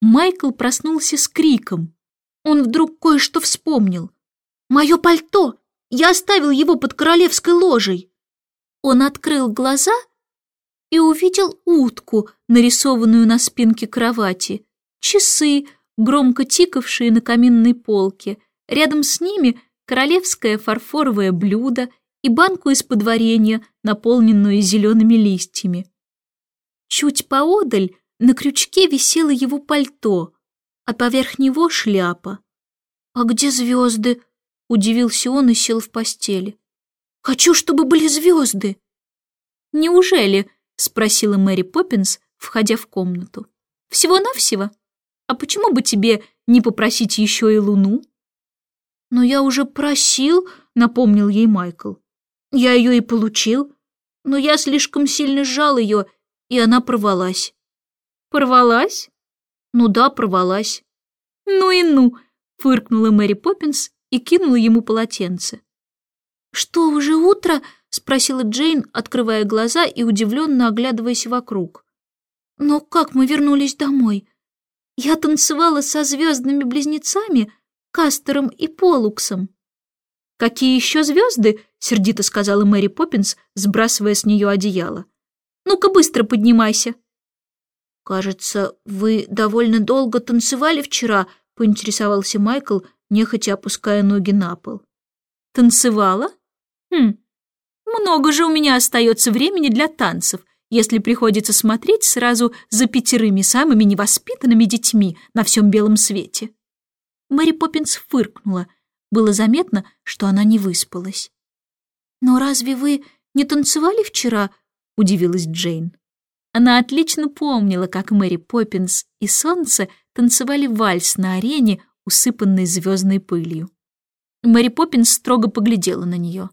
Майкл проснулся с криком. Он вдруг кое-что вспомнил. «Мое пальто! Я оставил его под королевской ложей!» Он открыл глаза и увидел утку, нарисованную на спинке кровати, часы, громко тикавшие на каминной полке. Рядом с ними королевское фарфоровое блюдо и банку из-под наполненную зелеными листьями. Чуть поодаль на крючке висело его пальто, а поверх него шляпа. «А где звезды?» — удивился он и сел в постели. «Хочу, чтобы были звезды!» «Неужели?» — спросила Мэри Поппинс, входя в комнату. «Всего-навсего? А почему бы тебе не попросить еще и луну?» «Но я уже просил», — напомнил ей Майкл. «Я ее и получил, но я слишком сильно сжал ее, и она порвалась». «Порвалась?» «Ну да, порвалась». «Ну и ну!» — фыркнула Мэри Поппинс и кинула ему полотенце. «Что, уже утро?» — спросила Джейн, открывая глаза и удивленно оглядываясь вокруг. «Но как мы вернулись домой? Я танцевала со звездными близнецами, Кастером и Полуксом». «Какие еще звезды?» — сердито сказала Мэри Поппинс, сбрасывая с нее одеяло. «Ну-ка быстро поднимайся». «Кажется, вы довольно долго танцевали вчера», — поинтересовался Майкл, нехотя опуская ноги на пол. «Танцевала? Хм, много же у меня остается времени для танцев, если приходится смотреть сразу за пятерыми самыми невоспитанными детьми на всем белом свете». Мэри Поппинс фыркнула. Было заметно, что она не выспалась. «Но разве вы не танцевали вчера?» — удивилась Джейн. Она отлично помнила, как Мэри Поппинс и Солнце танцевали вальс на арене, усыпанной звездной пылью. Мэри Поппинс строго поглядела на нее.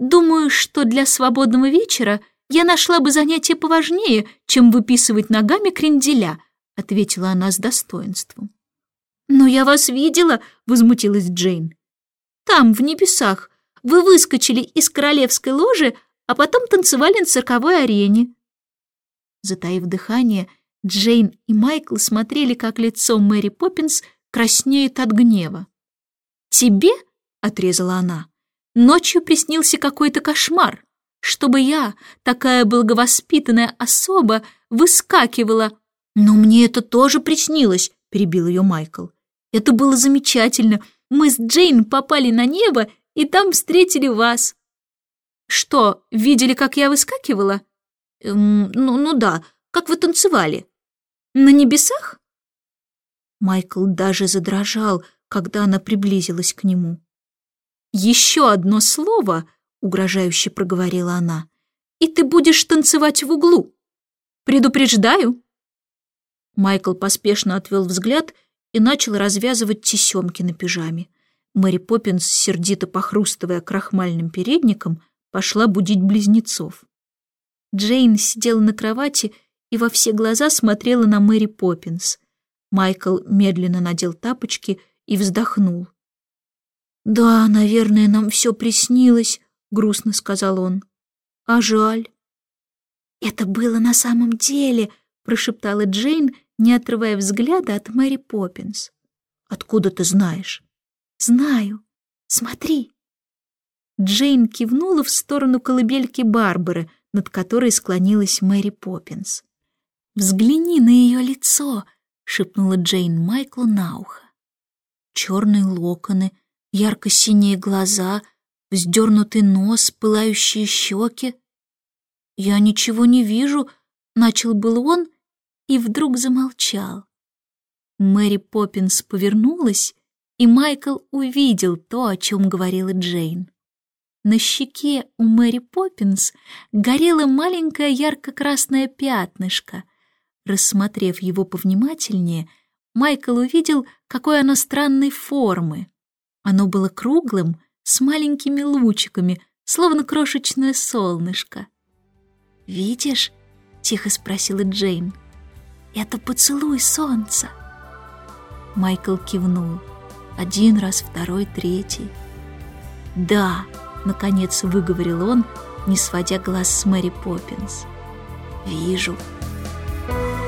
«Думаю, что для свободного вечера я нашла бы занятие поважнее, чем выписывать ногами кренделя», ответила она с достоинством. «Но я вас видела», — возмутилась Джейн. «Там, в небесах, вы выскочили из королевской ложи, а потом танцевали на цирковой арене». Затаив дыхание, Джейн и Майкл смотрели, как лицо Мэри Поппинс краснеет от гнева. «Тебе?» — отрезала она. «Ночью приснился какой-то кошмар, чтобы я, такая благовоспитанная особа, выскакивала». «Но мне это тоже приснилось», — перебил ее Майкл. «Это было замечательно. Мы с Джейн попали на небо и там встретили вас». «Что, видели, как я выскакивала?» Эм, ну, ну да, как вы танцевали. На небесах? Майкл даже задрожал, когда она приблизилась к нему. «Еще одно слово», — угрожающе проговорила она, «и ты будешь танцевать в углу. Предупреждаю». Майкл поспешно отвел взгляд и начал развязывать тесемки на пижаме. Мэри Поппинс, сердито похрустывая крахмальным передником, пошла будить близнецов. Джейн сидела на кровати и во все глаза смотрела на Мэри Поппинс. Майкл медленно надел тапочки и вздохнул. «Да, наверное, нам все приснилось», — грустно сказал он. «А жаль». «Это было на самом деле», — прошептала Джейн, не отрывая взгляда от Мэри Поппинс. «Откуда ты знаешь?» «Знаю. Смотри». Джейн кивнула в сторону колыбельки Барбары, над которой склонилась Мэри Поппинс. «Взгляни на ее лицо!» — шепнула Джейн Майклу на ухо. Черные локоны, ярко-синие глаза, вздернутый нос, пылающие щеки. «Я ничего не вижу», — начал был он и вдруг замолчал. Мэри Поппинс повернулась, и Майкл увидел то, о чем говорила Джейн. На щеке у Мэри Поппинс горело маленькое ярко-красное пятнышко. Рассмотрев его повнимательнее, Майкл увидел, какой оно странной формы. Оно было круглым, с маленькими лучиками, словно крошечное солнышко. «Видишь?» — тихо спросила Джейн. «Это поцелуй солнца». Майкл кивнул. Один раз, второй, третий. «Да!» — наконец выговорил он, не сводя глаз с Мэри Поппинс. «Вижу». Thank